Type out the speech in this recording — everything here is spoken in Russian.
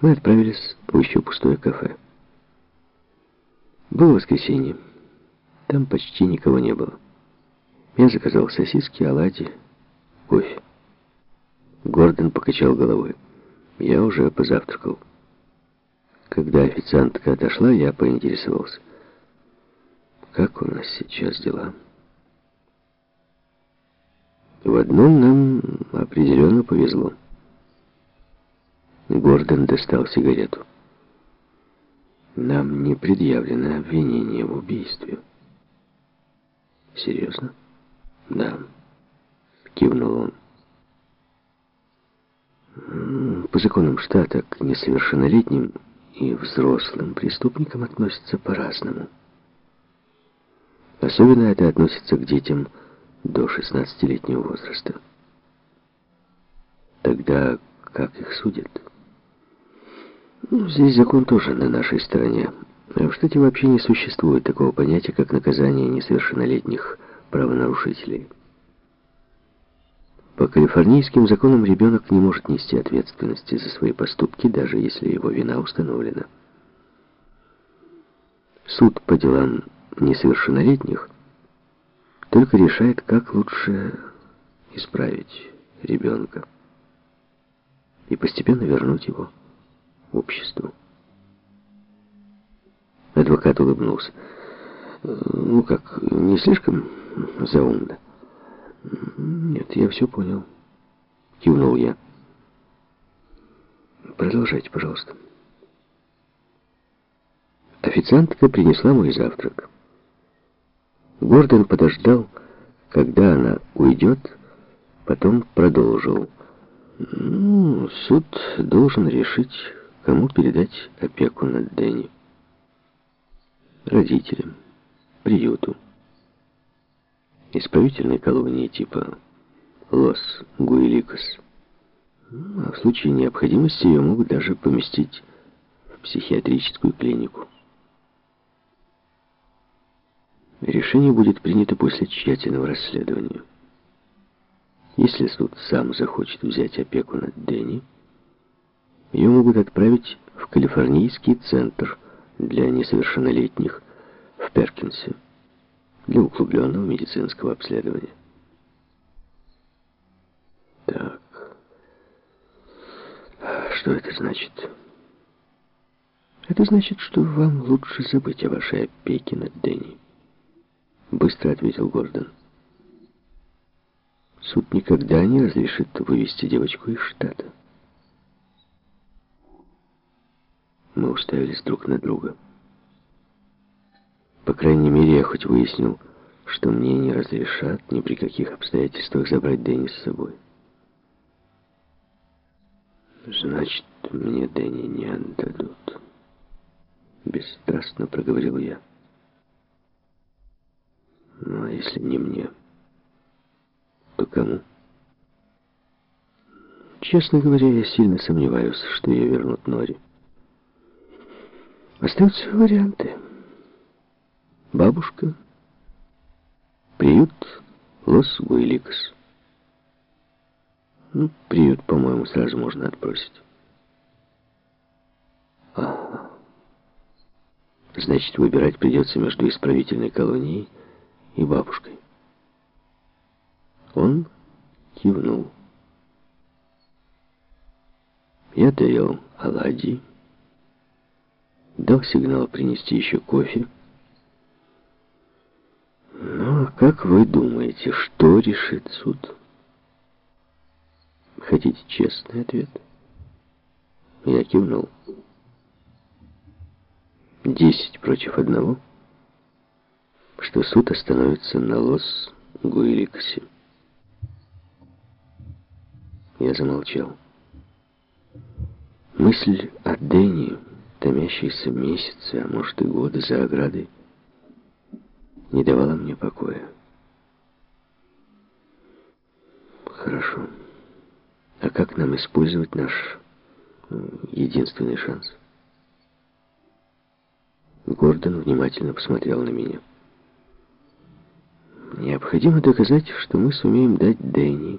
Мы отправились в еще пустое кафе. Было воскресенье. Там почти никого не было. Я заказал сосиски, оладьи, кофе. Гордон покачал головой. Я уже позавтракал. Когда официантка отошла, я поинтересовался. Как у нас сейчас дела? В одном нам определенно повезло. Гордон достал сигарету. Нам не предъявлено обвинение в убийстве. Серьезно? Да. Кивнул он. По законам штата к несовершеннолетним и взрослым преступникам относятся по-разному. Особенно это относится к детям до 16-летнего возраста. Тогда как их судят? Ну, здесь закон тоже на нашей стороне. В штате вообще не существует такого понятия, как наказание несовершеннолетних правонарушителей. По калифорнийским законам ребенок не может нести ответственности за свои поступки, даже если его вина установлена. Суд по делам несовершеннолетних только решает, как лучше исправить ребенка и постепенно вернуть его обществу. Адвокат улыбнулся. «Ну как, не слишком заумно?» «Нет, я все понял», — кивнул я. «Продолжайте, пожалуйста». Официантка принесла мой завтрак. Гордон подождал, когда она уйдет, потом продолжил. «Ну, суд должен решить, кому передать опеку над Дэнни. Родителям, приюту, исправительной колонии типа Лос-Гуэликос. А в случае необходимости ее могут даже поместить в психиатрическую клинику. Решение будет принято после тщательного расследования. Если суд сам захочет взять опеку над Дэнни, ее могут отправить в Калифорнийский центр для несовершеннолетних в Перкинсе для углубленного медицинского обследования. Так, что это значит? Это значит, что вам лучше забыть о вашей опеке над Дэнни. Быстро ответил Гордон. Суд никогда не разрешит вывести девочку из штата. Мы уставились друг на друга. По крайней мере, я хоть выяснил, что мне не разрешат ни при каких обстоятельствах забрать Дэнни с собой. Значит, мне Дэнни не отдадут. Бесстрастно проговорил я. Ну, а если не мне, то кому? Честно говоря, я сильно сомневаюсь, что ее вернут Нори. Остаются варианты. Бабушка, приют Лос-Гуэликос. Ну, приют, по-моему, сразу можно отбросить. Ага. Значит, выбирать придется между исправительной колонией и бабушкой. Он кивнул. Я доел оладьи, дал сигнал принести еще кофе. Ну, а как вы думаете, что решит суд? Хотите честный ответ? Я кивнул. Десять против одного — что суд остановится на Лос-Гуэликосе. Я замолчал. Мысль о Дэнни, томящейся месяцы, а может и годы за оградой, не давала мне покоя. Хорошо. А как нам использовать наш единственный шанс? Гордон внимательно посмотрел на меня. Необходимо доказать, что мы сумеем дать Дэнни